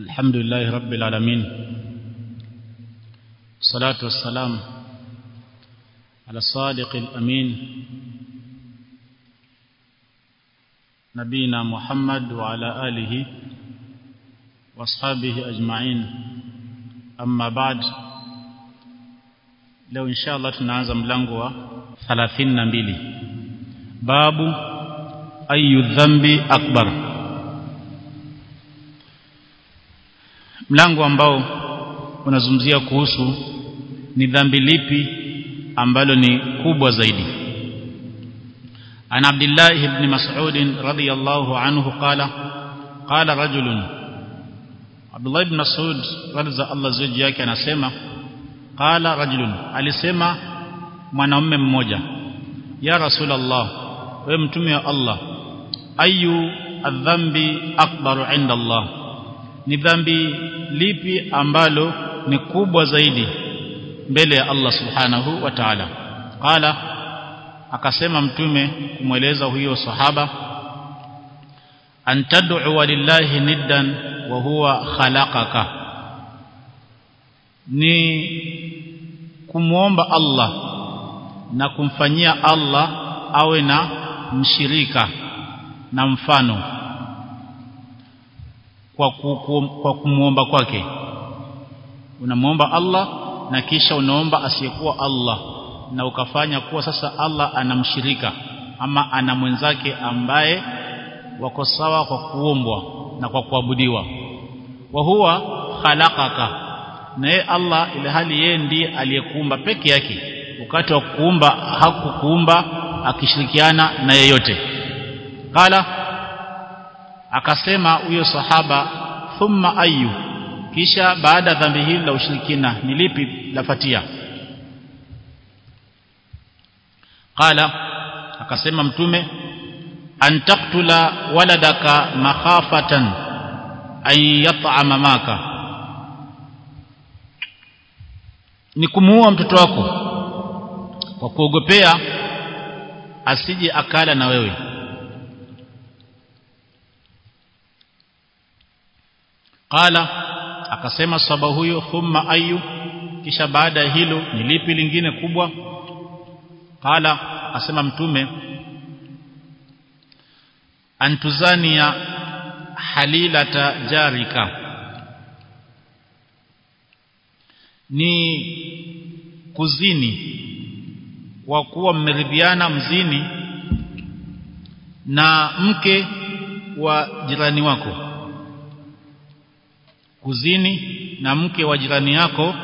الحمد لله رب العالمين الصلاة والسلام على الصادق الأمين نبينا محمد وعلى آله واصحابه أجمعين أما بعد leo insha Allah tunaanza mlango wa 32 babu ayu dhambi akbar. mlango ambao unazungumzia kuhusu ni dhambi lipi ambalo ni kubwa zaidi عن عبد الله بن مسعود رضي الله عنه قال قال رجل عبد الله بن مسعود رضي الله زوجي yake anasema qala rajulun alisema mwanamume mmoja ya rasulullah we mtume wa Allah ayu adhambi akbaru inda Allah Ni dhambi lipi ambalo ni kubwa zaidi mbele ya Allah subhanahu wa ta'ala? Qala akasema mtume kumweleza huyo sahaba antad'u lillahi niddan wa huwa khalaqaka. Ni kumuomba Allah na kumfanyia Allah awe na mshirika na mfano kwa, kwa kumuomba kwake. Unamwomba Allah na kisha unaomba asiyekuwa Allah na ukafanya kuwa sasa Allah anamshirika ama ana mwenzake ambaye wako sawa kwa kuombwa na kwa kuabudiwa. Wa huwa khalaqaka. Na yeye Allah ile hali yeye ndiye aliyekuumba peke yake. Wakati wa kuumba hakukuumba akishirikiana na yeyote. Qala akasema huyo sahaba thumma ayu kisha baada dhambi hili la ushirikina ni lipi lafatia qala akasema mtume an taqtula waladaka makhafatan an yat'ama maka. Ni kumuua mtoto wako kwa kuogopea asije akala na wewe qala akasema saba huyo thumma ayu kisha baada ya hilo ni lipi lingine kubwa? Qala akasema mtume antuzania halilata jarika. Ni kuzini kwa kuwa mmeridhiana mzini na mke wa jirani wako kuzini na mke wa jirani yako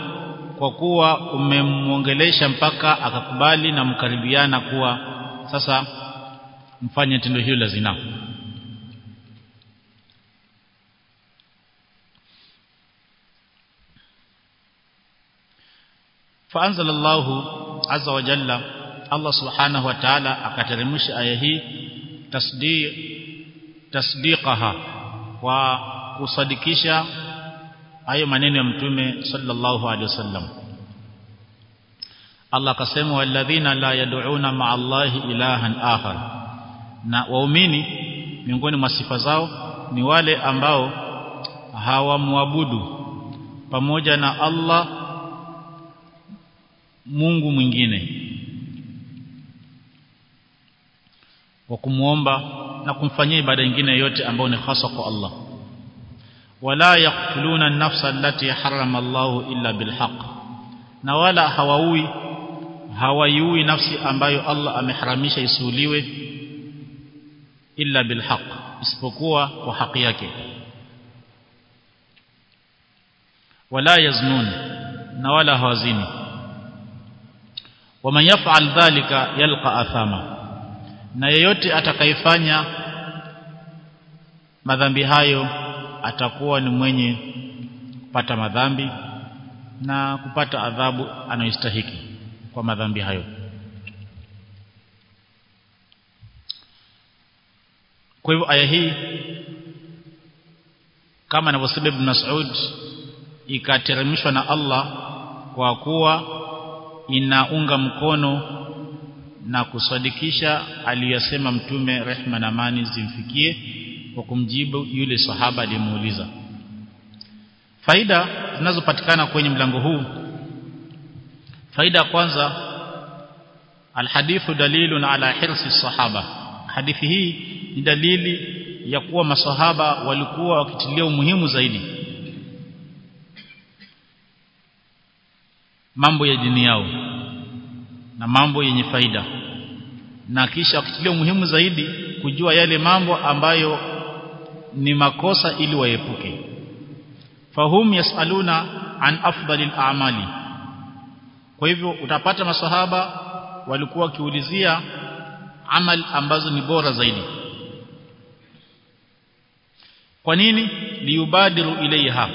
kwa kuwa umemwongelesha mpaka akakubali na mkaribiana kuwa sasa mfanye tendo hilo la zina فانزل الله عز وجل الله سبحانه وتعالى akateremsha aya hii tasdiq tasdiqaha wa kusadikisha hayo maneno ya mtume sallallahu alaihi wasallam. Allah akasema walladhina la yad'una ma'a Allahi ilahan akhar. Na waumini miongoni mwa sifa zao ni wale ambao hawamwabudu pamoja na Allah Mungu mwingine. Wa kumuomba na kumfanyia ibada nyingine yote ambayo ni hasa kwa Allah wala yaqtuluna an-nafsa allati harrama Allahu illa bilhaq. Na wala hawaui hawaiui nafsi ambayo Allah ameharamisha isiuliwe illa bilhaq isipokuwa kwa haki yake. Wala yaznun na wala hawazini. Waman yaf'al dhalika yalqa athama. Na yeyote atakayefanya madhambi hayo atakuwa ni mwenye kupata madhambi na kupata adhabu anayostahiki kwa madhambi hayo. Kwa hivyo aya hii kama anavyosema Ibn Mas'ud ikateremshwa na Allah kwa kuwa inaunga mkono na kusadikisha aliyosema mtume rehma na amani zimfikie kwa kumjibu yule sahaba aliyemuuliza. Faida zinazopatikana kwenye mlango huu. Faida kwanza alhadithu dalilun ala hirsi sahaba. Hadithi hii ni dalili ya kuwa masahaba walikuwa wakitilia umuhimu zaidi mambo ya dini yao na mambo yenye faida. Na kisha wakitilia umuhimu zaidi kujua yale mambo ambayo ni makosa ili waepuke. Fahum yasaluna an afdalil a'mali. Kwa hivyo utapata masahaba walikuwa wakiulizia amal ambazo ni bora zaidi. Kwa nini? Liubadiru ilaiha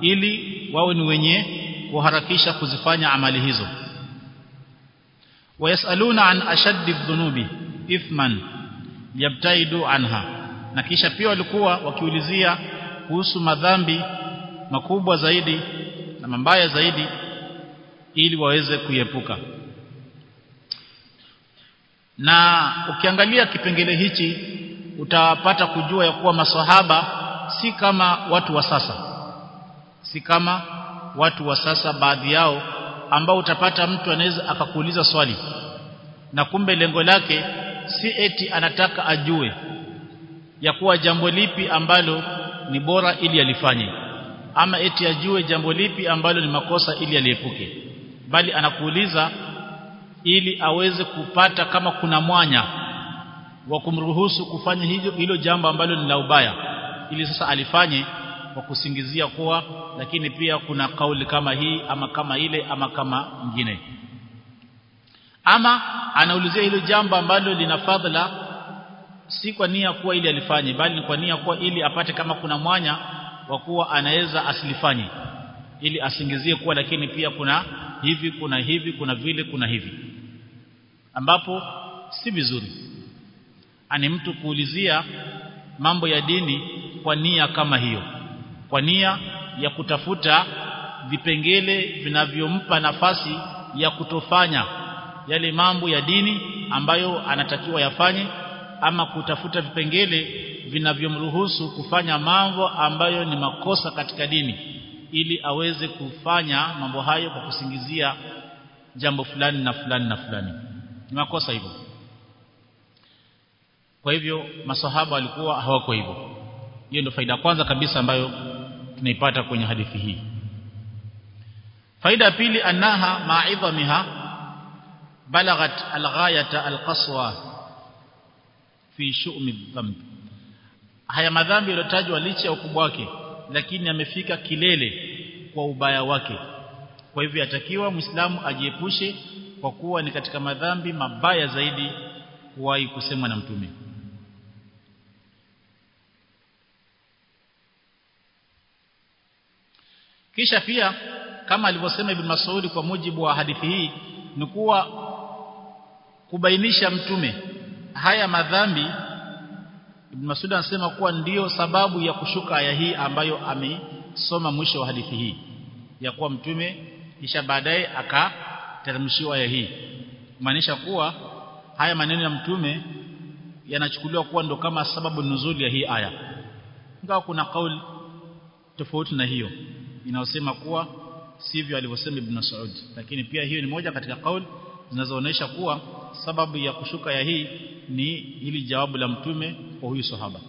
ili wawe ni wenye kuharakisha kuzifanya amali hizo. Wayasaluna an ashaddi dhunubi ithman yabtaidu anha na kisha pia walikuwa wakiulizia kuhusu madhambi makubwa zaidi na mabaya zaidi ili waweze kuiepuka. Na ukiangalia kipengele hichi utapata kujua ya kuwa maswahaba si kama watu wa sasa. Si kama watu wa sasa baadhi yao ambao utapata mtu anaweza akakuuliza swali. Na kumbe lengo lake si eti anataka ajue ya kuwa jambo lipi ambalo ni bora ili alifanye. Ama eti ajue jambo lipi ambalo ni makosa ili aliepuke. Bali anakuuliza ili aweze kupata kama kuna mwanya wa kumruhusu kufanya hilo hilo jambo ambalo ni la ubaya. Ili sasa alifanye kwa kusingizia kuwa lakini pia kuna kauli kama hii ama kama ile ama kama nyingine. Ama anaulizia hilo jambo ambalo lina fadhila si kwa nia kuwa ili alifanye bali ni kwa nia kuwa ili apate kama kuna mwanya wa kuwa anaweza asilifanye ili asingizie kuwa lakini pia kuna hivi kuna hivi kuna vile kuna hivi. Ambapo si vizuri. Ani mtu kuulizia mambo ya dini kwa nia kama hiyo kwa nia ya kutafuta vipengele vinavyompa nafasi ya kutofanya yale mambo ya dini ambayo anatakiwa yafanye ama kutafuta vipengele vinavyomruhusu kufanya mambo ambayo ni makosa katika dini ili aweze kufanya mambo hayo kwa kusingizia jambo fulani na fulani na fulani. Ni makosa hivyo. Kwa hivyo masahaba walikuwa hawako hivyo. Hiyo ndio faida kwanza kabisa ambayo tunaipata kwenye hadithi hii. Faida pili annaha ma'idhamiha balagat alghayata alqaswa fi shu'mi dhanb haya madhambi yaliyotajwa licha ya ukubwa wake lakini amefika kilele kwa ubaya wake. Kwa hivyo yatakiwa muislamu ajiepushe kwa kuwa ni katika madhambi mabaya zaidi kuwahi kusemwa na mtume. Kisha pia kama alivyosema ibn Mas'ud kwa mujibu wa hadithi hii ni kuwa kubainisha mtume haya madhambi Ibn Mas'ud anasema kuwa ndiyo sababu ya kushuka aya hii ambayo amesoma mwisho wa hadithi hii. Ya kuwa mtume kisha baadaye akateremshiwa aya hii. Maanisha kuwa haya maneno ya mtume yanachukuliwa kuwa ndo kama sababu nuzuli ya hii aya. Ingawa kuna kauli tofauti na hiyo inayosema kuwa sivyo alivyosema Ibn Saud lakini pia hiyo ni moja katika kauli zinazoonyesha kuwa sababu ya kushuka ya hii ni hili jawabu la mtume kwa huyu sahaba.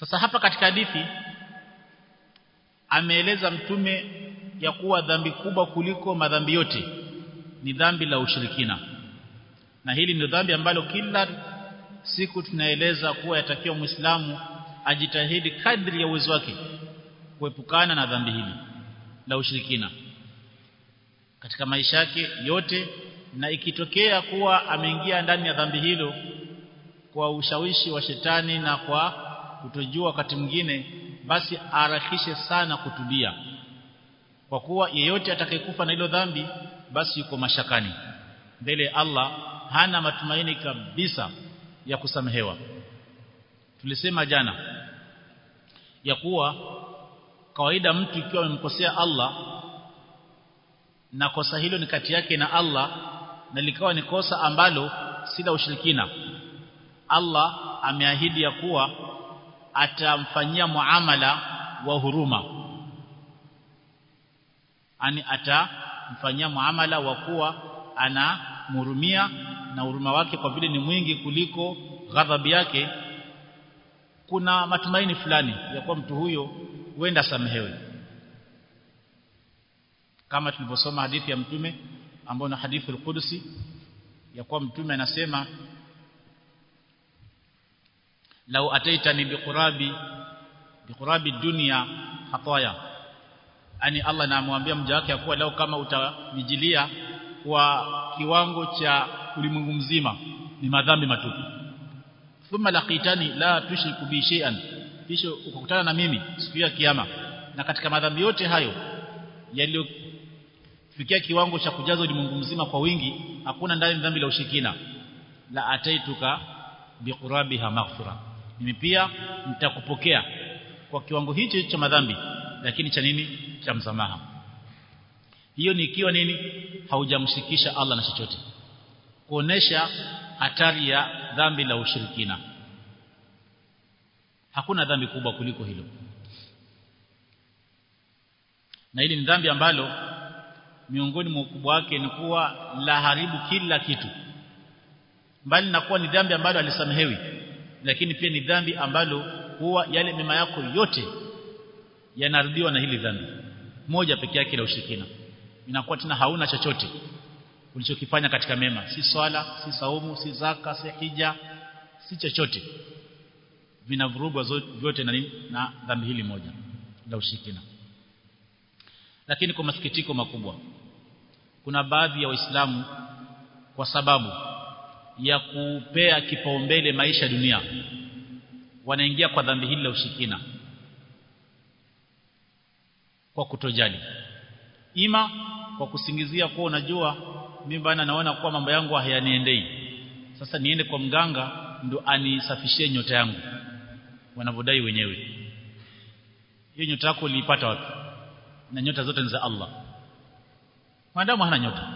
Sasa hapa katika hadithi ameeleza mtume ya kuwa dhambi kubwa kuliko madhambi yote ni dhambi la ushirikina. Na hili ndio dhambi ambalo kila siku tunaeleza kuwa yatakiwa muislamu ajitahidi kadri ya uwezo wake kuepukana na dhambi hili la ushirikina. Katika maisha yake yote na ikitokea kuwa ameingia ndani ya dhambi hilo kwa ushawishi wa shetani na kwa kutojua wakati mwingine basi arakishe sana kutubia kwa kuwa yeyote atakayekufa na hilo dhambi basi yuko mashakani. Mbele Allah hana matumaini kabisa ya kusamehewa. Tulisema jana ya kuwa kawaida mtu ikiwa amemkosea Allah na kosa hilo ni kati yake na Allah na likawa ni kosa ambalo si la ushirikina. Allah ameahidi ya kuwa atamfanyia muamala wa huruma. Ani atamfanyia muamala wa kuwa anamhurumia na huruma wake kwa vile ni mwingi kuliko ghadhabu yake. Kuna matumaini fulani ya kuwa mtu huyo huenda samehewe. Kama tulivyosoma hadithi ya mtume ambayo na hadithi al-Qudsi ya kuwa mtume anasema lau ataitani biqurabi biqurabi dunya hataya ani Allah anamwambia mja wake akuwa kuwa lau kama utanijilia kwa kiwango cha ulimwengu mzima ni madhambi matupu. Thumma laqitani la tushriku bi shay'an kisha ukakutana na mimi siku ya kiyama. Na katika madhambi yote hayo yaliyofikia kiwango cha kujaza ulimwengu mzima kwa wingi hakuna ndani dhambi la ushirikina. La ataituka biqurabiha maghfira mimi pia nitakupokea kwa kiwango hicho cha madhambi lakini cha nini? Cha msamaha. Hiyo ni ikiwa nini? Haujamshirikisha Allah na chochote. Kuonesha hatari ya dhambi la ushirikina hakuna dhambi kubwa kuliko hilo. Na hili ni dhambi ambalo miongoni mwa ukubwa wake ni kuwa la haribu kila kitu. Mbali na kuwa ni dhambi ambalo alisamehewi lakini pia ni dhambi ambalo huwa yale mema yako yote yanarudiwa na hili dhambi. Moja peke yake la ushirikina. Inakuwa tena hauna chochote ulichokifanya katika mema. Si swala si saumu si zaka si hija si chochote vinavurugwa vyote na nini na dhambi hili moja la ushirikina. Lakini kwa masikitiko makubwa kuna baadhi ya waislamu kwa sababu ya kupea kipaumbele maisha dunia wanaingia kwa dhambi hili la ushirikina kwa kutojali. Ima kwa kusingizia kuwa unajua mimi bana naona kuwa mambo yangu hayaniendei. Sasa niende kwa mganga ndo anisafishie nyota yangu wanavodai wenyewe. Hiyo nyota yako uliipata wapi? Na nyota zote ni za Allah. Mwanadamu hana nyota.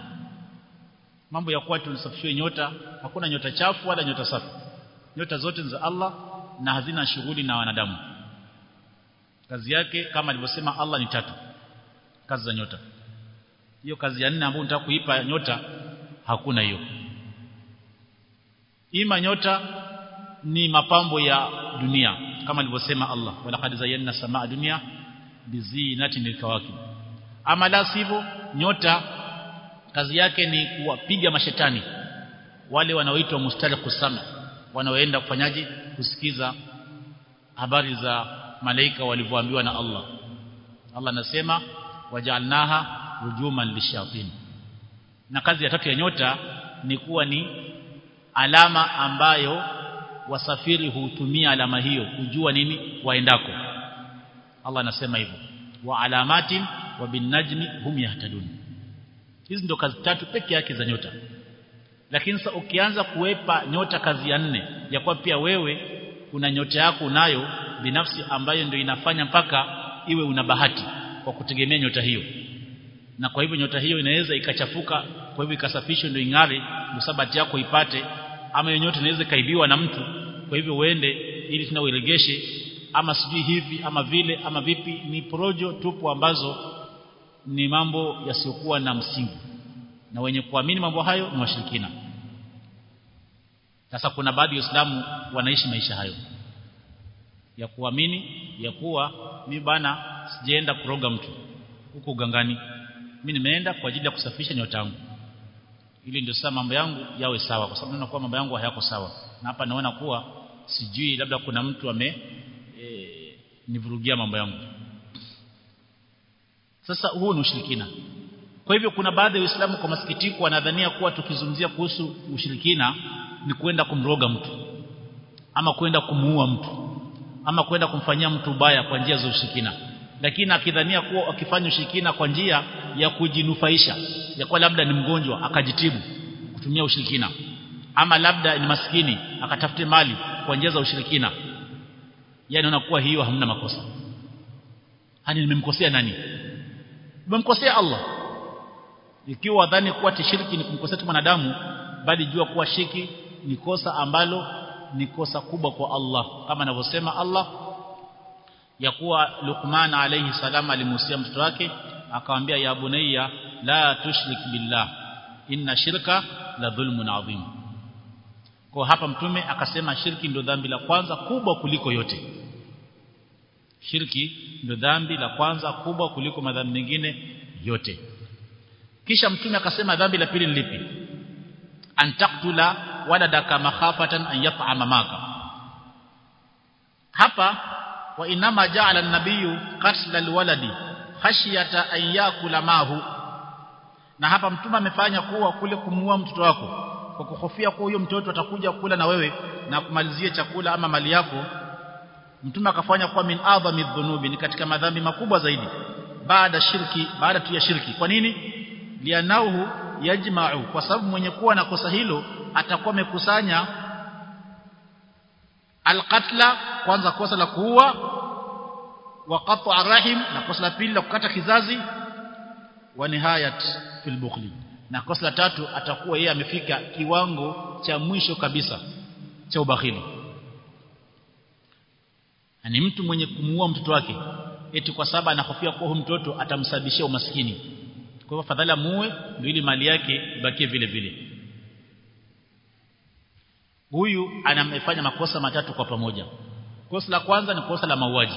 Mambo ya kuwa tunasafishwe nyota. Hakuna nyota chafu wala nyota safi. Nyota zote ni za Allah na hazina shughuli na wanadamu. Kazi yake kama alivyosema Allah ni tatu. Kazi za nyota. Hiyo kazi ya nne ambayo nataka kuipa nyota hakuna hiyo. Ima nyota ni mapambo ya dunia kama alivyosema Allah walaqad zayyana samaa dunia bizinatin lilkawakib ama la sivyo nyota kazi yake ni kuwapiga mashetani wale wanaoitwa mustariqus sama wanaoenda kufanyaje? Kusikiza habari za malaika walivyoambiwa na Allah. Allah anasema waja'alnaha rujuman lishayatin. Na kazi ya tatu ya nyota ni kuwa ni alama ambayo wasafiri hutumia alama hiyo kujua nini waendako. Allah anasema hivyo wa alamati wa binajmi hum yahtadun. Hizi ndo kazi tatu peke yake za nyota. Lakini sasa ukianza kuwepa nyota kazi ya nne ya kwa pia wewe kuna nyota yako unayo binafsi ambayo ndio inafanya mpaka iwe una bahati kwa kutegemea nyota hiyo. Na kwa hivyo nyota hiyo inaweza ikachafuka kwa hivyo ikasafishwe ndio ing'are musabati yako ipate ama yenyote inaweza kaibiwa na mtu kwa hivyo uende ili tena uiregeshe ama sijui hivi ama vile ama vipi. Ni porojo tupu ambazo ni mambo yasiyokuwa na msingi. Na wenye kuamini mambo hayo ni washirikina. Sasa kuna baadhi ya Waislamu wanaishi maisha hayo. Ya kuamini ya kuwa mi bana sijaenda kuroga mtu huko ugangani. Mimi nimeenda kwa ajili ya kusafisha nyota yangu ili ndio sasa mambo yangu yawe sawa kwa sababu naona mambo yangu hayako sawa. Na hapa naona kuwa sijui labda kuna mtu ame e, nivurugia mambo yangu. Sasa huu ni ushirikina. Kwa hivyo kuna baadhi ya Uislamu kwa masikitiko wanadhania kuwa tukizungumzia kuhusu ushirikina ni kwenda kumroga mtu ama kwenda kumuua mtu ama kwenda kumfanyia mtu ubaya kwa njia za ushirikina. Lakini akidhania kuwa akifanya ushirikina kwa njia ya kujinufaisha ya kuwa labda ni mgonjwa akajitibu kutumia ushirikina. Ama labda ni maskini akatafute mali kwa njia za ushirikina. Yani unakuwa hiyo hamna makosa. Hani nimemkosea nani? Nimemkosea Allah. Ikiwa wadhani kuwa tishiriki ni kumkosea mwanadamu bali jua kuwa shiki ni kosa ambalo ni kosa kubwa kwa Allah. Kama anavyosema Allah ya kuwa Luqman alayhi salam alimuhusia mtoto wake akamwambia ya bunayya la tushrik billah inna shirka la dhulmun adhim. Kwa hapa mtume akasema shirki ndio dhambi la kwanza kubwa kuliko yote. Shirki ndio dhambi la kwanza kubwa kuliko madhambi mengine yote. Kisha mtume akasema dhambi la pili lipi? Antaktula waladaka makhafatan an yat'ama maka. Hapa wa inama ja'ala an-nabiyyu qatla al-waladi khashyata an yakula mahu na hapa mtume amefanya kuwa kule kumuua mtoto wako kwa kuhofia kuwa huyo mtoto atakuja kula na wewe na kumalizie chakula ama mali yako. Mtume akafanya kuwa min adhami dhunubi ni katika madhambi makubwa zaidi baada shirki baada tu ya shirki. Kwa nini? Lianahu yajma'u kwa sababu mwenye kuwa na kosa hilo atakuwa amekusanya alqatla kwanza kosa la kuua rahim na kosa la pili la kukata kizazi wa nihayat fil bukhli. Na kosa la tatu atakuwa yeye amefika kiwango cha mwisho kabisa cha ubakhili. Ni mtu mwenye kumuua mtoto wake eti kwa sababu anahofia kuwa mtoto atamsababishia umaskini. Kwa hivyo fadhala muue ili mali yake ibakie vile vile. Huyu anamefanya makosa matatu kwa pamoja. Kosa la kwanza ni kosa la mauaji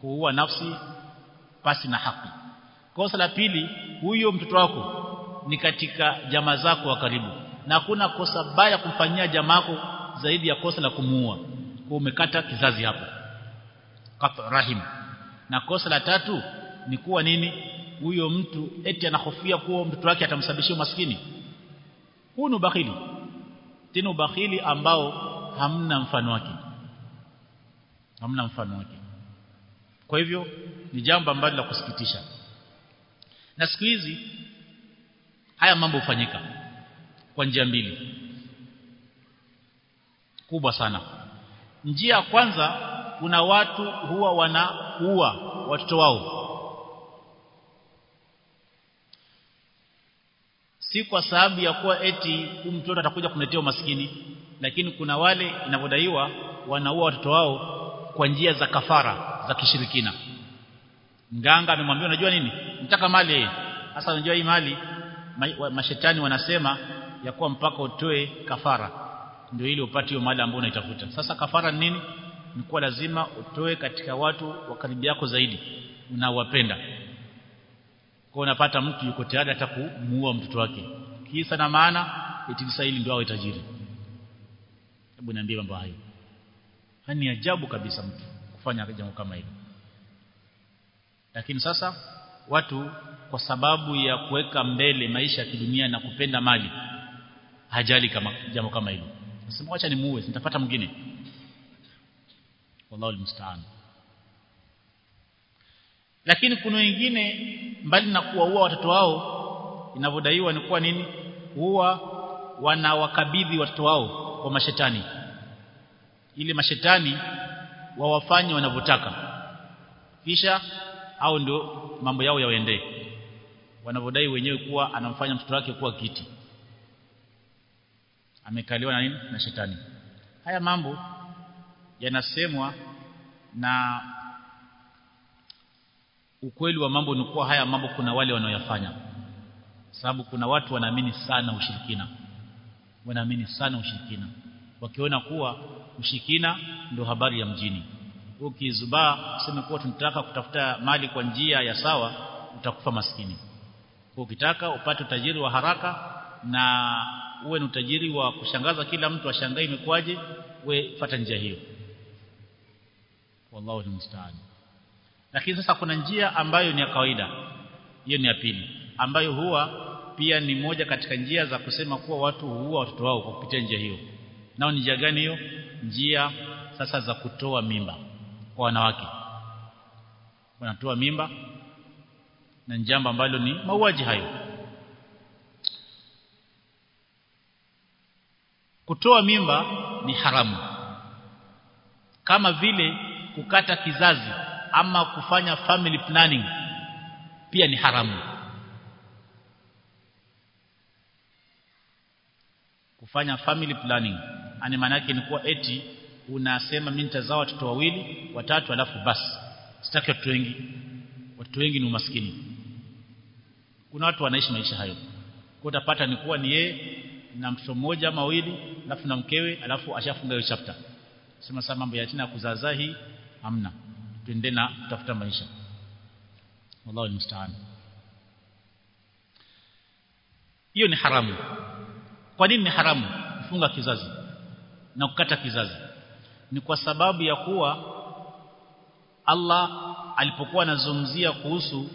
kuua nafsi pasi na haki. Kosa la pili huyo mtoto wako ni katika jamaa zako wa karibu. Na hakuna kosa baya kumfanyia jamaa yako zaidi ya kosa la kumuua. Kwa umekata kizazi hapo. Kata rahim. Na kosa la tatu ni kuwa nini? Huyo mtu eti anahofia kuwa mtoto wake atamsababishia maskini huu ni ubakhili. Tena ubakhili ambao hamna mfano wake. Hamna mfano wake kwa hivyo ni jambo ambalo la kusikitisha. Na siku hizi haya mambo hufanyika kwa njia mbili. Kubwa sana. Njia ya kwanza kuna watu huwa wanaua watoto wao. Si kwa sababu ya kuwa eti huyu mtoto atakuja kumletea umaskini lakini kuna wale inavyodaiwa wanaua watoto wao kwa njia za kafara za kishirikina. Mganga amemwambia unajua nini? Nataka mali hasa unajua hii mali ma, mashetani wanasema ya kuwa mpaka utoe kafara. Ndio ili upate hiyo mali ambayo unaitafuta. Sasa kafara ni nini? Ni kuwa lazima utoe katika watu wa karibu yako zaidi unaowapenda. Kwa unapata mtu yuko tayari hata kumuua mtoto wake. Kisa na maana itilisa hili ndio awe tajiri hebu niambie mambo hayo. Ni ajabu kabisa mtu kufanya jambo kama hilo lakini sasa watu kwa sababu ya kuweka mbele maisha ya kidunia na kupenda mali hajali kama jambo kama hilo nasema acha nimuue nitapata mwingine. Wallahu almusta'an. Lakini kuna wengine mbali na kuwaua watoto wao inavyodaiwa ni kuwa nini? Huwa wanawakabidhi watoto wao kwa mashetani. Ili mashetani wawafanye wanavyotaka. Kisha au ndio mambo yao yaendee wanavyodai wenyewe kuwa anamfanya mtoto wake kuwa kiti. Amekaliwa na nini? Na shetani. Haya mambo yanasemwa na ukweli wa mambo ni kuwa haya mambo kuna wale wanaoyafanya. Sababu kuna watu wanaamini sana ushirikina. Wanaamini sana ushirikina. Wakiona kuwa ushirikina ndio habari ya mjini. Ukizubaa useme kuwa tunataka kutafuta mali kwa njia ya sawa utakufa maskini. Ukitaka upate utajiri wa haraka na uwe ni utajiri wa kushangaza kila mtu ashangae imekwaje we fata njia hiyo. Wallahu musta'an lakini sasa kuna njia ambayo ni ya kawaida. Hiyo ni ya pili ambayo huwa pia ni moja katika njia za kusema kuwa watu huua watoto wao kwa kupitia njia hiyo. Nao ni njia gani hiyo njia sasa za kutoa mimba kwa wanawake. Wanatoa mimba na njambo ambalo ni mauaji hayo. Kutoa mimba ni haramu. Kama vile kukata kizazi ama kufanya family planning pia ni haramu. Kufanya family planning ani maana yake ni kuwa eti unasema mimi nitazaa watoto wawili watatu alafu basi. Sitaki watoto wengi. Watoto wengi ni umaskini. Kuna watu wanaishi maisha hayo. Kwa utapata ni kuwa ni yeye na mtoto mmoja ama wawili alafu na mkewe alafu ashafunga hiyo chapter. Sema sasa mambo ya tena kuzaazaa hii hamna. Tuende na kutafuta maisha. Wallahu almusta'an. Hiyo ni haramu. Kwa nini ni haramu? Kufunga kizazi na kukata kizazi. Ni kwa sababu ya kuwa Allah alipokuwa anazungumzia kuhusu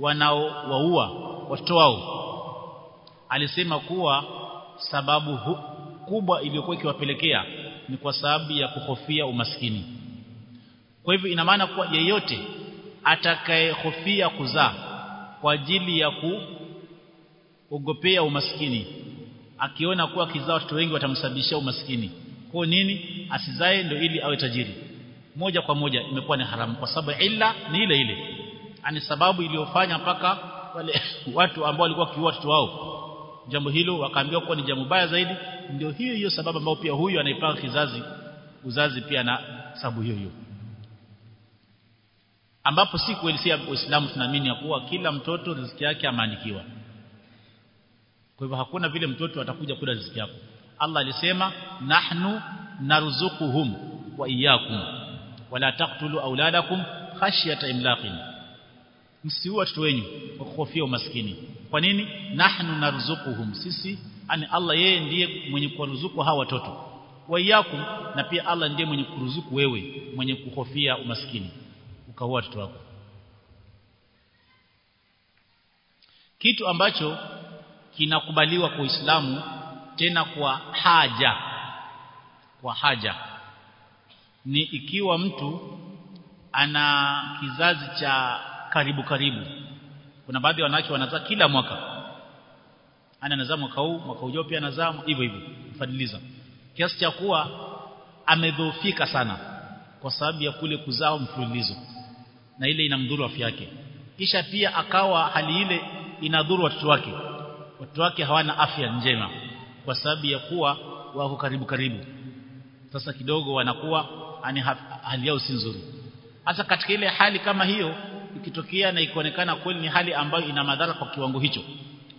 wanaowaua watoto wao alisema kuwa sababu hu, kubwa iliyokuwa ikiwapelekea ni kwa sababu ya kuhofia umaskini. Kwa hivyo ina maana kuwa yeyote atakayehofia kuzaa kwa ajili ya kuogopea umaskini akiona kuwa kizaa watoto wengi watamsababishia umaskini kwa nini? Asizae ndio ili awe tajiri. Moja kwa moja imekuwa ni haramu kwa sababu illa ni ile ile. Ani sababu iliyofanya mpaka wale watu ambao walikuwa kiua watoto wao. Jambo hilo wakaambiwa kuwa ni jambo baya zaidi. Ndio hiyo hiyo sababu ambayo pia huyu anaipanga kizazi uzazi pia na sababu hiyo hiyo. Ambapo si kweli si Uislamu tunaamini ya kuwa kila mtoto riziki yake ameandikiwa. Kwa hivyo hakuna vile mtoto atakuja kula riziki yako Allah alisema nahnu naruzukuhum wa iyyakum wala taqtulu auladakum khashyata imlaqin. Msiue watoto wenu kwa kuhofia umaskini. Kwa nini? Nahnu narzukuhum sisi ani Allah yeye ndiye mwenye kuwaruzuku hawa watoto. Wa iyyakum na pia Allah ndiye mwenye kuruzuku wewe mwenye kuhofia umaskini. Ukaua watoto wako. Kitu ambacho kinakubaliwa kwa Uislamu tena kwa haja. Kwa haja. Ni ikiwa mtu ana kizazi cha karibu karibu. Kuna baadhi ya wanawake wanazaa kila mwaka. Ana anazaa mwaka huu mwaka ujao pia anazaa hivyo hivyo mfadiliza kiasi cha kuwa amedhoofika sana kwa sababu ya kule kuzaa mfululizo na ile inamdhuru afya yake. Kisha pia akawa hali ile inadhuru watoto wake. Watoto wake hawana afya njema kwa sababu ya kuwa wako karibu karibu. Sasa kidogo wanakuwa ani hali yao si nzuri. Hasa katika ile hali kama hiyo ikitokea na ikionekana kweli ni hali ambayo ina madhara kwa kiwango hicho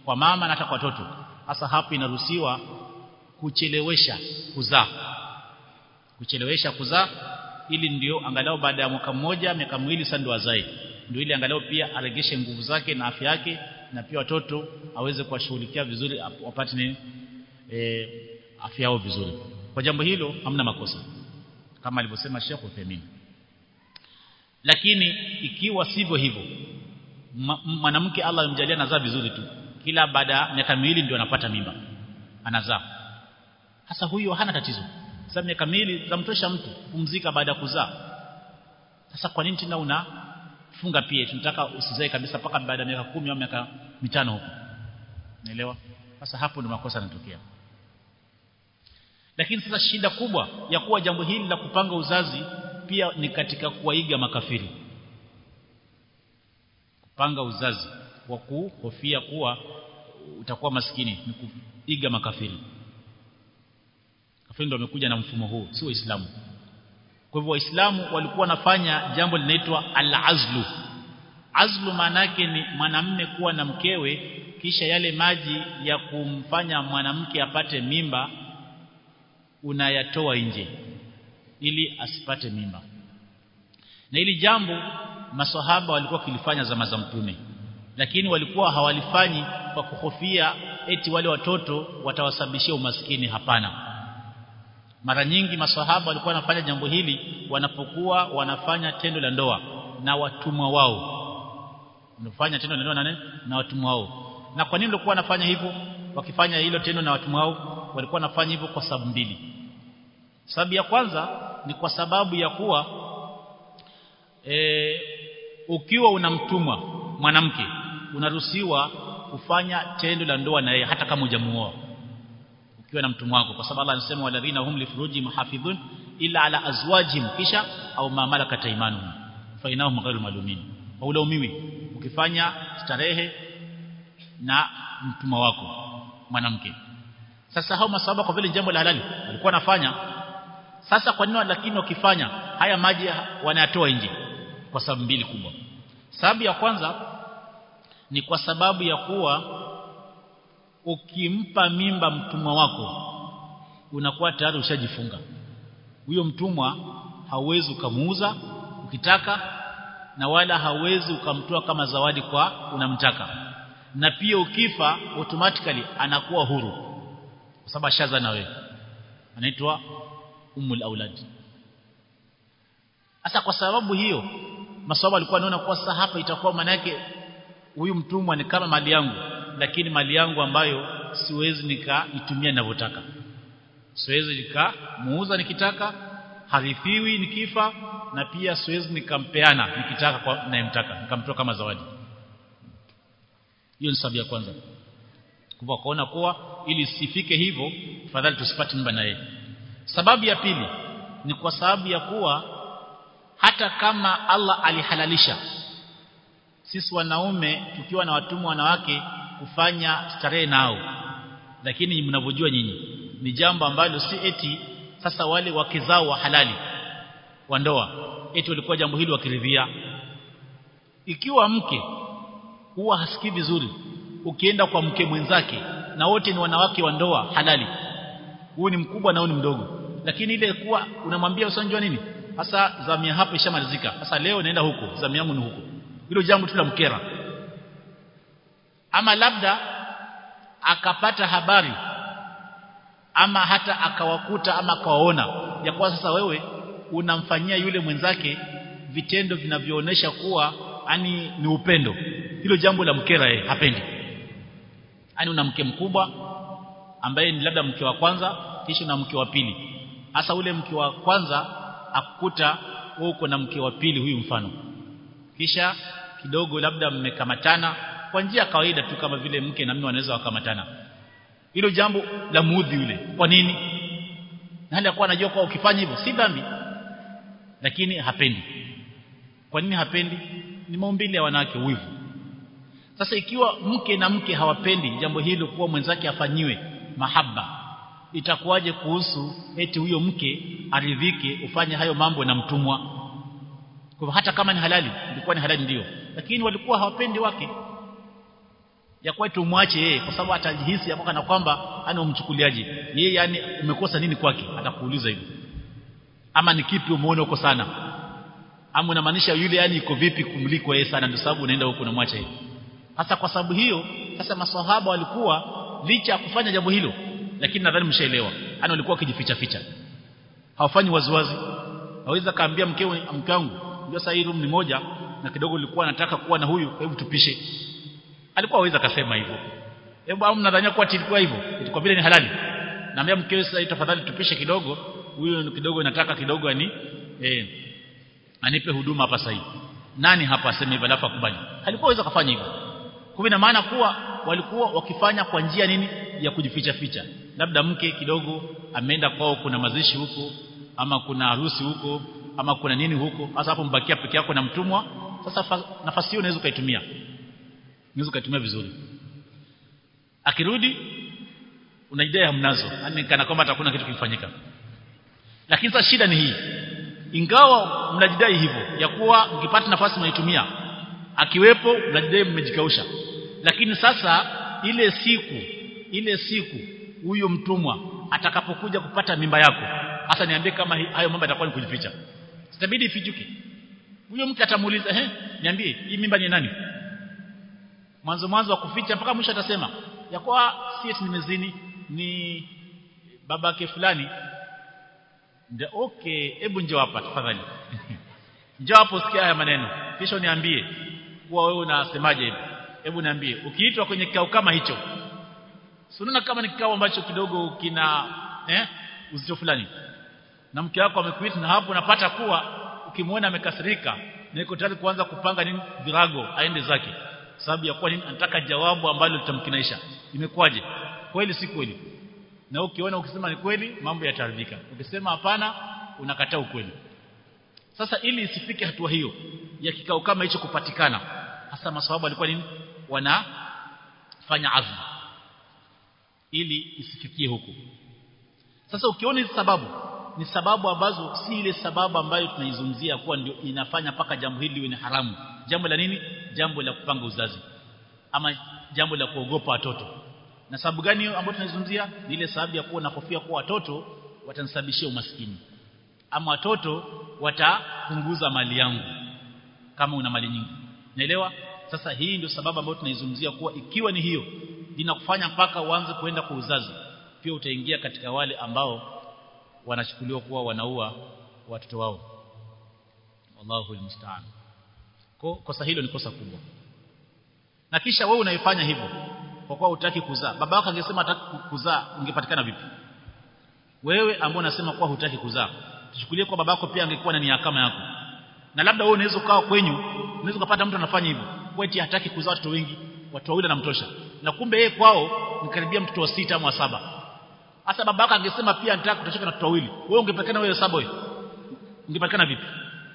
kwa mama na hata kwa watoto hasa hapo inaruhusiwa kuchelewesha kuzaa. Kuchelewesha kuzaa ili ndio angalau baada ya mwaka mmoja miaka miwili sasa ndio azae. Ndio ili angalau pia aregeshe nguvu zake na afya yake na pia watoto aweze kuwashughulikia vizuri wapate e, afya yao vizuri. Kwa jambo hilo hamna makosa. Kama alivyosema Sheikh Uthaymeen. Lakini ikiwa sivyo hivyo mwanamke Allah amjalia anazaa vizuri tu. Kila baada ya miaka miwili ndio anapata mimba. Anazaa. Hasa huyo hana tatizo. Sasa miaka miwili zamtosha mtu kumzika baada ya kuzaa. Sasa kwa nini tena unafunga pia? Tunataka usizae kabisa paka baada ya miaka kumi au miaka mitano huko. Naelewa sasa hapo ndio makosa yanatokea lakini sasa shida kubwa ya kuwa jambo hili la kupanga uzazi pia ni katika kuwaiga makafiri. Kupanga uzazi kwa kuhofia kuwa utakuwa maskini ni kuiga makafiri. Kafiri ndio wamekuja na mfumo huu si waislamu. Kwa hivyo waislamu walikuwa wanafanya jambo linaitwa al-azlu. Azlu maana yake ni mwanamme kuwa na mkewe kisha yale maji ya kumfanya mwanamke apate mimba unayatoa nje ili asipate mimba. Na ili jambo masahaba walikuwa kilifanya zama za mtume lakini walikuwa hawalifanyi kwa kuhofia eti wale watoto watawasababishia umaskini hapana. Mara nyingi masahaba walikuwa wanafanya jambo hili wanapokuwa wanafanya tendo la ndoa na watumwa wao. Wanafanya tendo la ndoa na watumwa wao. Na kwa nini walikuwa wanafanya hivyo? Wakifanya hilo tendo na watumwa wao walikuwa wanafanya hivyo kwa sababu mbili sababu ya kwanza ni kwa sababu ya kuwa e, ukiwa unamtumwa mwanamke unaruhusiwa kufanya tendo la ndoa na yeye hata kama hujamuoa. Ukiwa na mtumwa wako kwa sababu Allah anasema waladhina hum li furuji muhafidhun ila ala azwajihim kisha au ma malakat aymanuhum fa inahum ghairu malumin. Haulaumiwi ukifanya starehe na mtumwa wako mwanamke. Sasa hao masahaba kwa vile jambo la halali walikuwa wanafanya sasa kwa nini lakini wakifanya? Haya maji wanayatoa nje kwa sababu mbili kubwa. Sababu ya kwanza ni kwa sababu ya kuwa ukimpa mimba mtumwa wako unakuwa tayari ushajifunga. Huyo mtumwa hauwezi ukamuuza ukitaka na wala hauwezi ukamtoa kama zawadi kwa unamtaka. Na pia ukifa automatically anakuwa huru. Kwa sababu ashaza na wewe. Anaitwa umul aulad. Sasa kwa sababu hiyo maswahaba alikuwa anaona kwa sasa hapa itakuwa manake huyu mtumwa ni kama mali yangu lakini mali yangu ambayo siwezi nikaitumia ninavyotaka. Siwezi nikamuuza nikitaka harithiwi nikifa na pia siwezi nikampeana nikitaka kwa nayemtaka nikamtoa kama zawadi. Hiyo ni sababu ya kwanza. Kwa kuona kuwa ili sifike hivyo fadhali tusipate mimba na yeye sababu ya pili ni kwa sababu ya kuwa hata kama Allah alihalalisha sisi wanaume tukiwa na watumwa wanawake kufanya starehe nao. Lakini mnavyojua nyinyi ni jambo ambalo si eti sasa wale wake zao wa halali wa ndoa eti walikuwa jambo hili wakiridhia. Ikiwa mke huwa hasikii vizuri ukienda kwa mke mwenzake na wote ni wanawake wa ndoa halali huyu ni mkubwa na huyu ni mdogo. Lakini ile kuwa unamwambia usanjua nini? Hasa zamia hapo ishamalizika. Sasa leo naenda huko. Zamia yangu ni huko. Hilo jambo tu la mkera. Ama labda akapata habari ama hata akawakuta ama akawaona ya kwa sasa wewe unamfanyia yule mwenzake vitendo vinavyoonesha kuwa ani ni upendo. Hilo jambo la mkera yeye hapendi. Ani una mke mkubwa ambaye ni labda mke wa kwanza kisha na mke wa pili. Hasa ule mke wa kwanza akukuta uko na mke wa pili huyu mfano. Kisha kidogo labda mmekamatana kwa njia ya kawaida tu kama vile mke na mume wanaweza wakamatana. Hilo jambo la muudhi yule. Kwa nini? Nani akua anajua kwa ukifanya hivyo si dhambi. Lakini hapendi. Kwa nini hapendi? Ni maumbile ya wanawake wivu. Sasa ikiwa mke na mke hawapendi jambo hilo kuwa mwenzake afanyiwe mahaba. Itakuwaje kuhusu eti huyo mke aridhike ufanye hayo mambo na mtumwa? Kwa hata kama ni halali ilikuwa ni halali ndio. Lakini walikuwa hawapendi wake. Ya kwa tumwache yeye kwa sababu atajihisi ya kana kwamba ana umchukuliaje. Yeye yani umekosa nini kwake? Atakuuliza hivyo. Ama ni kipi umeona uko sana? Ama unamaanisha yule yani iko vipi kumliko yeye sana ndio sababu unaenda huko unamwacha yeye? Hasa kwa sababu hiyo sasa maswahaba walikuwa licha ya kufanya jambo hilo lakini nadhani mshaelewa. Ana walikuwa kijificha ficha hawafanyi waziwazi. Aweza kaambia mkewe mke wangu ndio sasa hii room ni moja na kidogo nilikuwa nataka kuwa na huyu hebu tupishe. Alikuwa aweza kasema hivyo. Hebu au mnadhania kuwa tilikuwa hivyo? Kwa vile ni halali. Naambia mkewe sasa tafadhali tupishe kidogo. Huyo kidogo nataka kidogo ani eh anipe huduma hapa sasa nani hapa aseme hivyo alafu akubali? Alikuwa aweza kufanya hivyo. Kwa maana kuwa walikuwa wakifanya kwa njia nini? Ya kujificha ficha labda mke kidogo ameenda kwao kuna mazishi huko ama kuna harusi huko ama kuna nini huko. Hasa hapo mbakia peke yako na mtumwa. Sasa nafasi hiyo unaweza ukaitumia. Unaweza ukaitumia vizuri. Akirudi una idea hamnazo yani kana kwamba atakuna kitu kifanyika lakini sasa shida ni hii. Ingawa mnajidai hivyo ya kuwa mkipata nafasi mnaitumia akiwepo mnajidai mmejikausha lakini sasa ile siku ile siku huyo mtumwa atakapokuja kupata mimba yako hasa niambie kama hayo mambo yatakuwa ni kujificha. Sitabidi ifichuke. Huyo mke atamuuliza eh niambie hii mimba ni nani? Mwanzo mwanzo wa kuficha mpaka mwisho atasema ya kwa si nimezini ni babake fulani. Ndio okay hebu njoo hapa tafadhali. Njoo hapo sikia haya maneno. Kisha niambie kuwa wewe unasemaje hivi hebu niambie ukiitwa kwenye kikao kama hicho sunana kama ni kikao ambacho kidogo kina eh uzito fulani? Na mke wako amekuita na hapo unapata kuwa ukimwona amekasirika na iko tayari kuanza kupanga nini virago aende zake. Sababu ya kuwa nini anataka jawabu ambalo litamkinaisha. Imekwaje kweli si kweli? Na ukiona ukisema ni kweli mambo yataharibika. Ukisema hapana unakataa ukweli. Sasa ili isifike hatua hiyo ya kikao kama hicho kupatikana hasa masababu alikuwa nini wanafanya azma. Ili isifikie huko sasa ukiona hizi sababu ni sababu ambazo si ile sababu ambayo tunaizungumzia kuwa ndio inafanya paka jambo hili liwe ni haramu. Jambo la nini? Jambo la kupanga uzazi. Ama jambo la kuogopa watoto. Na sababu gani hiyo ambayo tunaizungumzia? Ni ile sababu ya kuwa nakofia kuwa watoto watanisababishia umaskini. Ama watoto watapunguza mali yangu kama una mali nyingi. Naelewa sasa hii ndio sababu ambayo tunaizungumzia kuwa ikiwa ni hiyo linakufanya mpaka uanze kuenda kwa uzazi. Pia utaingia katika wale ambao wanachukuliwa kuwa wanaua watoto wao. Wallahu almusta'an. Kosa hilo ni kosa kubwa. Na kisha wewe unaifanya hivyo kwa kuwa hutaki kuzaa baba yako angesema hataki kuzaa ungepatikana vipi? Wewe ambao unasema kuwa hutaki kuzaa tuchukulie kwa babako pia angekuwa na nia kama yako. Na labda wewe unaweza ukawa kwenyu unaweza kupata mtu anafanya hivyo kweti hataki kuzaa watoto wengi watu wawili anamtosha na kumbe yeye kwao nikaribia mtoto wa sita ama saba. Hasa babako angesema pia nataka kutosheka na watoto wawili. Wewe ungepatikana wewe saba wewe? Ungepatikana vipi?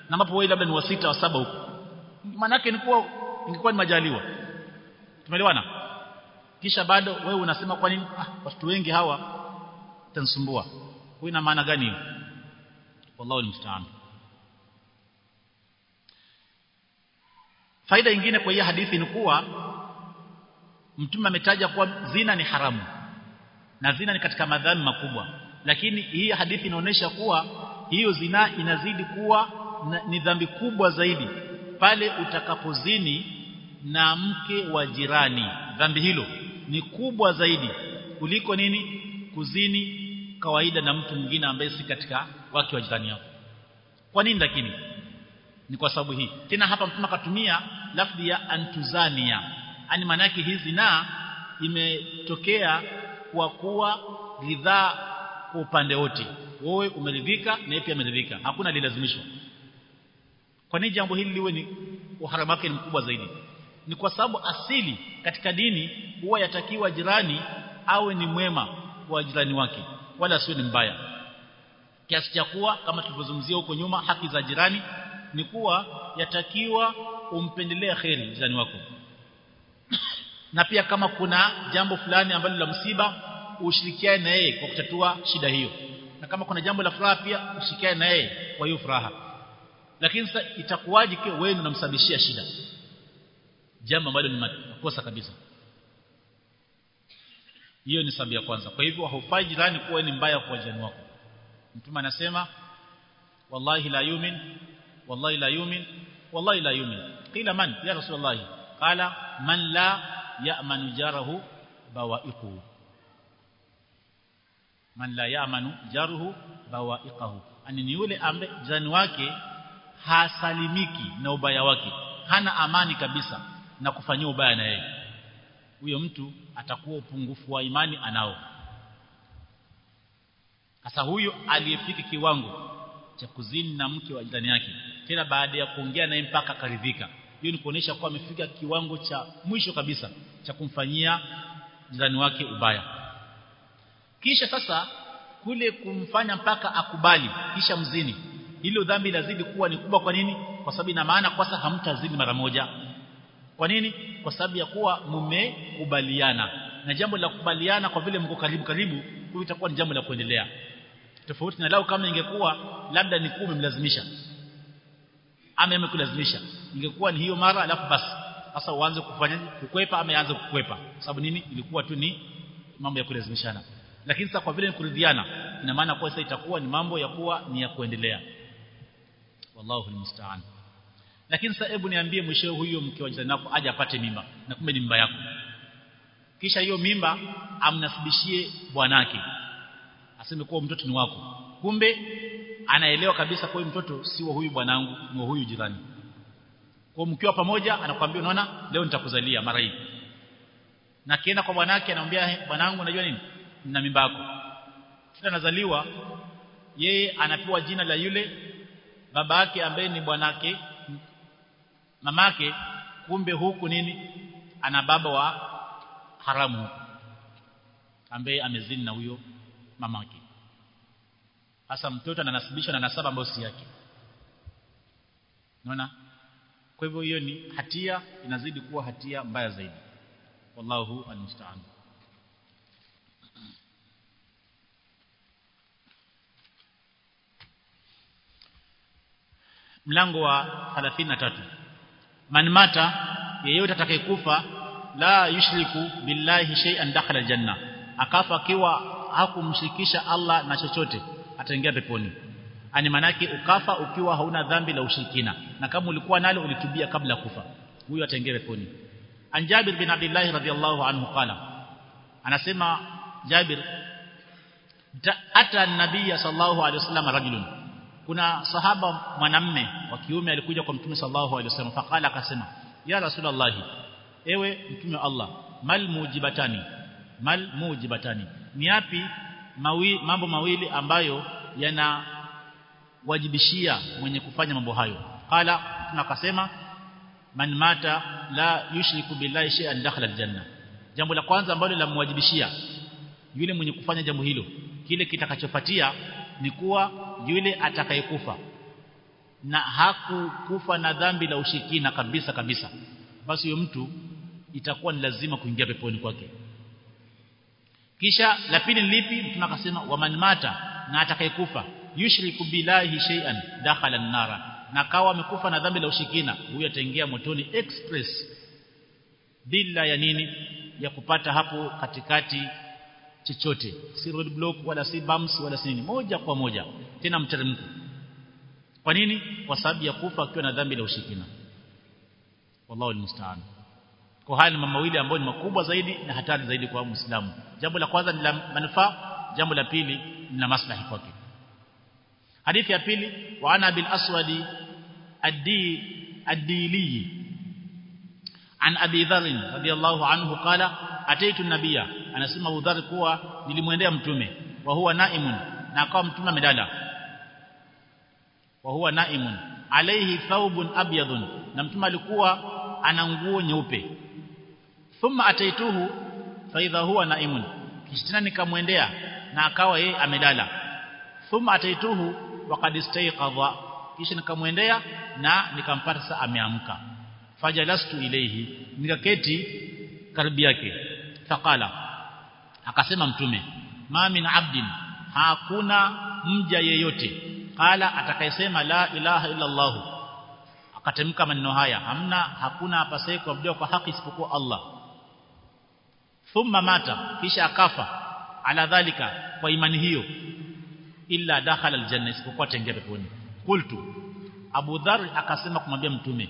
Na ambapo wewe labda ni wa sita wa saba huko. Maana yake ni kuwa ingekuwa ni majaliwa. Tumeelewana? Kisha bado wewe unasema kwa nini? Ah watu wengi hawa tansumbua huyu ina maana gani hiyo? Wallahu almusta'an faida nyingine kwa hii hadithi ni kuwa mtume ametaja kuwa zina ni haramu na zina ni katika madhambi makubwa. Lakini hii hadithi inaonyesha kuwa hiyo zina inazidi kuwa na, ni dhambi kubwa zaidi pale utakapozini na mke wa jirani. Dhambi hilo ni kubwa zaidi kuliko nini? Kuzini kawaida na mtu mwingine ambaye si katika wake wa jirani yako. Kwa nini lakini ni kwa sababu hii. Tena hapa mtume akatumia lafzi ya antuzania. Yani maana yake hizi na imetokea kwa kuwa ridhaa kwa upande wote. Wewe umeridhika na yeye pia ameridhika. Hakuna lilazimishwa. Kwa nini jambo hili liwe ni uharamu wake ni mkubwa zaidi? Ni kwa sababu asili katika dini huwa yatakiwa jirani awe ni mwema kwa jirani wake wala asiwe ni mbaya. Kiasi cha kuwa kama tulivyozungumzia huko nyuma haki za jirani ni kuwa yatakiwa umpendelee kheri jirani wako. Na pia kama kuna jambo fulani ambalo la msiba ushirikiane na yeye kwa kutatua shida hiyo. Na kama kuna jambo la furaha pia ushirikiane na yeye kwa hiyo furaha. Lakini sasa itakuwaje kwa wewe unamsababishia shida? Jambo ambalo ni makosa kabisa. Hiyo ni sababu ya kwanza. Kwa hivyo haufai jirani kuwa ni mbaya kwa jirani wako. Mtume anasema wallahi la yumin wallahi la yumin wallahi la yumin. Qila man ya rasulullah? Qala man la ya'manu jarahu bawa'iquhu. Man la ya'manu jaruhu bawa'iqahu ani ni yule ambaye jirani wake hasalimiki na ubaya wake. Hana amani kabisa na kufanyia ubaya na yeye. Huyo mtu atakuwa upungufu wa imani anao. Sasa huyo aliyefika kiwango cha kuzini na mke wa jirani yake. Tena baada ya kuongea naye mpaka karidhika hiyo ni kuonesha kuwa amefika kiwango cha mwisho kabisa cha kumfanyia jirani wake ubaya. Kisha sasa kule kumfanya mpaka akubali kisha mzini. Hilo dhambi lazidi kuwa ni kubwa. Kwa nini? Kwa sababu ina maana kwa sababu hamtazini mara moja. Kwa nini? Kwa sababu ya kuwa mmekubaliana. Na jambo la kukubaliana kwa vile mko karibu karibu huyo itakuwa ni jambo la kuendelea tofauti na lao kama ingekuwa labda ni kumi mlazimisha. Ama amekulazimisha. Ingekuwa ni hiyo mara alafu basi. Sasa uanze kufanya kukwepa ama aanze kukwepa. Sababu nini? Ilikuwa tu ni mambo ya kulazimishana. Lakini sasa kwa vile ni kuridhiana ina maana kwa sasa itakuwa ni mambo ya kuwa ni ya kuendelea. Wallahu almusta'an. Lakini sasa hebu niambie mwisho huyo mke wa jirani aje apate mimba na kumbe ni mimba yako. Kisha hiyo mimba amnasibishie bwanake aseme kuwa mtoto ni wako. Kumbe anaelewa kabisa kwa mtoto si wa huyu bwanangu ni wa huyu jirani. Kwa mkiwa pamoja anakuambia unaona leo nitakuzalia mara hii. Na kienda kwa bwanake anamwambia bwanangu unajua nini? Na mimba yako. Kila anazaliwa yeye anapewa jina la yule baba yake ambaye ni bwanake mamake kumbe huku nini? Ana baba wa haramu ambaye amezini na huyo mamake. Hasa mtoto ananasibisha na nasaba ambayo si yake. Unaona? Kwa hivyo hiyo ni hatia inazidi kuwa hatia mbaya zaidi. Wallahu almusta'an. Mlango wa 33 man mata yeyote atakayekufa la yushriku billahi shay'an dakhala janna akafa akiwa hakumshirikisha Allah na chochote ataingia peponi. Ani manake ukafa ukiwa hauna dhambi la ushirikina na kama ulikuwa nalo ulitubia kabla kufa huyo ataingia peponi. An Jabir bin Abdullah radhiyallahu anhu qala anasema Jabir ata nabii sallallahu alaihi wasallam rajulun. Kuna sahaba mwanamme wa kiume alikuja kwa mtume sallallahu alaihi wasallam faqala akasema ya rasulullah ewe mtume wa Allah mal mujibatani mal mujibatani ni yapi mambo mawili ambayo yana wajibishia mwenye kufanya mambo hayo? Qala tunakasema akasema man mata la yushriku billahi shay'an dakhala aljanna jambo la kwanza ambalo lamwajibishia yule mwenye kufanya jambo hilo kile kitakachopatia ni kuwa yule atakayekufa. Na hakukufa na dhambi la ushirikina kabisa kabisa. Basi huyo mtu itakuwa ni lazima kuingia peponi kwake kisha la pili lipi? Mtume akasema waman mata na atakayekufa. Yushriku billahi shay'an dakhala an-nara. Na kawa amekufa na dhambi la ushikina huyo ataingia motoni express. Bila ya nini? Ya kupata hapo katikati chochote. Si road block wala si bumps wala si nini. Moja kwa moja. Tena mteremko. Kwa nini? Kwa sababu ya kufa akiwa na dhambi la ushikina wallahu almusta'an kwa haya ni mawili ambayo ni makubwa zaidi na hatari zaidi kwa muislamu. Jambo la kwanza ni la manufaa jambo la pili ni la maslahi kwake. Hadithi ya pili wa ana bil aswadi addi adili an abi dharr radiyallahu anhu qala ataitu nabia anasema Abu kuwa nilimwendea mtume. Wa huwa naimun na akawa mtume amelala wa huwa naimun alayhi thawbun abyadun. Na mtume alikuwa ana nguo nyeupe thumma ataituhu faidha huwa naimun. Kisha tena nikamwendea na akawa yeye amelala. Thumma ataituhu wa qad istayqadha. Kisha nikamwendea na nikampata saa ameamka. Fajalastu ilayhi nikaketi karibu yake. Faqala akasema mtume ma min abdin hakuna mja yeyote. Qala atakayesema la ilaha illa allah akatemka maneno haya hamna hakuna apasaye kuabudiwa kwa haki isipokuwa Allah thumma mata kisha akafa. Ala dhalika kwa imani hiyo. Illa dakhala aljanna isipokuwa ataingia peponi. Qultu Abu Dharr akasema kumwambia mtume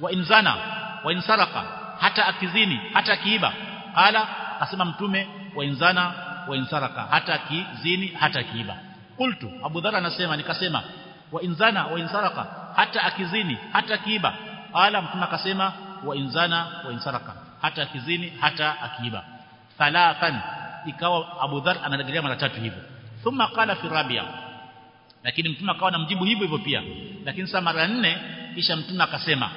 wa inzana wa insaraka hata akizini hata akiiba. Qala akasema mtume wa inzana wa insaraka hata akizini hata akiiba. Qultu Abu Dharr anasema nikasema wa inzana wa insaraka hata akizini hata akiiba. Qala mtume akasema wa inzana wa insaraka hata akizini hata akiiba thalathan ikawa Abu Dhar anarejelea mara tatu hivyo. Thumma qala fi rabia. Lakini mtume akawa anamjibu hivyo hivyo pia. Lakini sasa mara nne kisha mtume akasema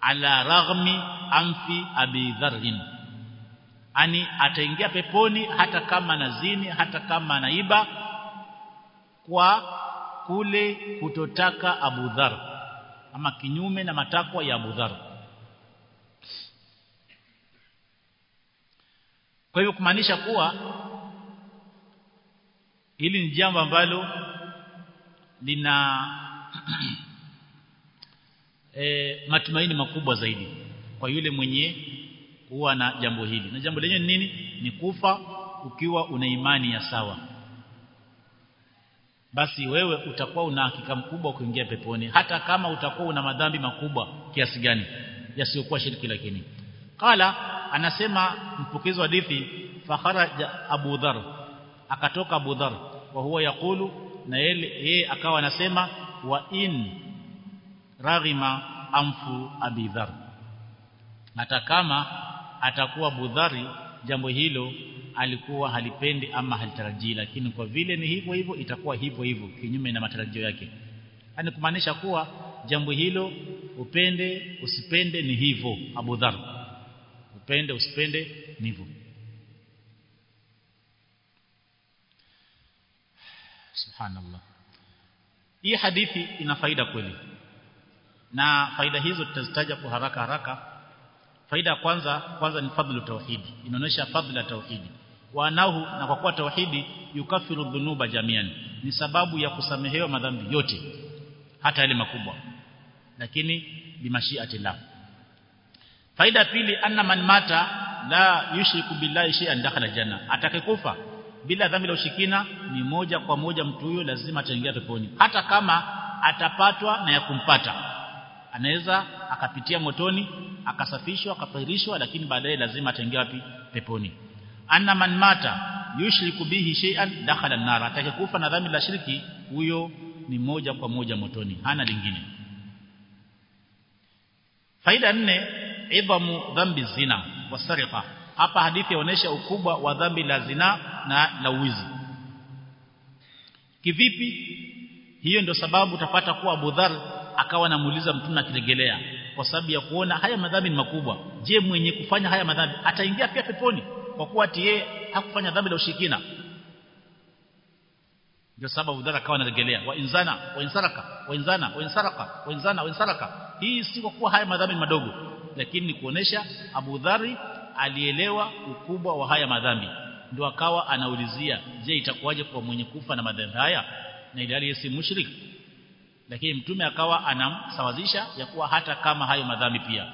ala raghmi anfi abi dharrin. Ani ataingia peponi hata kama nazini hata kama naiba kwa kule kutotaka Abu Dhar. Ama kinyume na matakwa ya Abu Dhar kwa hivyo kumaanisha kuwa hili ni jambo ambalo lina e, matumaini makubwa zaidi kwa yule mwenye kuwa na jambo hili. Na jambo lenyewe ni nini? Ni kufa ukiwa una imani ya sawa. Basi wewe utakuwa una hakika mkubwa kuingia peponi hata kama utakuwa una madhambi makubwa kiasi gani yasiyokuwa shirki lakini. Qala anasema mpokezi wa hadithi fakharaja Abu Dharr akatoka Abu Dharr wa huwa yakulu na yeye akawa anasema wa in raghima amfu Abi Dharr. Hata kama atakuwa budhari jambo hilo alikuwa halipendi ama halitarajii lakini kwa vile ni hivyo hivyo itakuwa hivyo hivyo kinyume na matarajio yake. Yani kumaanisha kuwa jambo hilo upende usipende ni hivyo Abu Dhar upende usipende ni hivyo. Subhanallah. Hii hadithi ina faida kweli. Na faida hizo tutazitaja kwa haraka haraka. Faida ya kwanza kwanza ni fadhlu tauhidi. Inaonyesha fadhila tauhidi. Wanahu na kwa kuwa tauhidi yukafiru dhunuba jamian. Ni sababu ya kusamehewa madhambi yote hata yale makubwa. Lakini bimashiati Allah faida pili anna man mata la yushriku billahi shay'an dakhala janna atakayekufa bila dhambi la ushikina ni moja kwa moja mtu huyo lazima ataingia peponi. Hata kama atapatwa na ya kumpata anaweza akapitia motoni akasafishwa akapahirishwa lakini baadaye lazima ataingia wapi? Peponi. Anna man mata yushriku bihi shay'an dakhala an-nar. Atakayekufa na dhambi la shirki huyo ni moja kwa moja motoni hana lingine. Faida nne idhamu dhambi zina wa sarika hapa hadithi inaonyesha ukubwa wa dhambi la zina na la uwizi kivipi? Hiyo ndio sababu utapata kuwa Abu Dhar akawa anamuuliza mtume akiregelea kwa sababu ya kuona haya madhambi ni makubwa. Je mwenye kufanya haya madhambi ataingia pia peponi? Kwa kuwa yeye hakufanya dhambi la ushirikina. Ndio sababu Abu Dhar akawa anaregelea wa inzana wa insaraka wa inzana wa insaraka wa inzana wa insaraka hii si kwa kuwa haya madhambi ni madogo lakini ni kuonesha Abu Dhari alielewa ukubwa wa haya madhambi. Ndio akawa anaulizia je itakuwaje kwa mwenye kufa na madhambi haya? Na ile hali si mushrik. Lakini mtume akawa anamsawazisha ya kuwa hata kama hayo madhambi pia.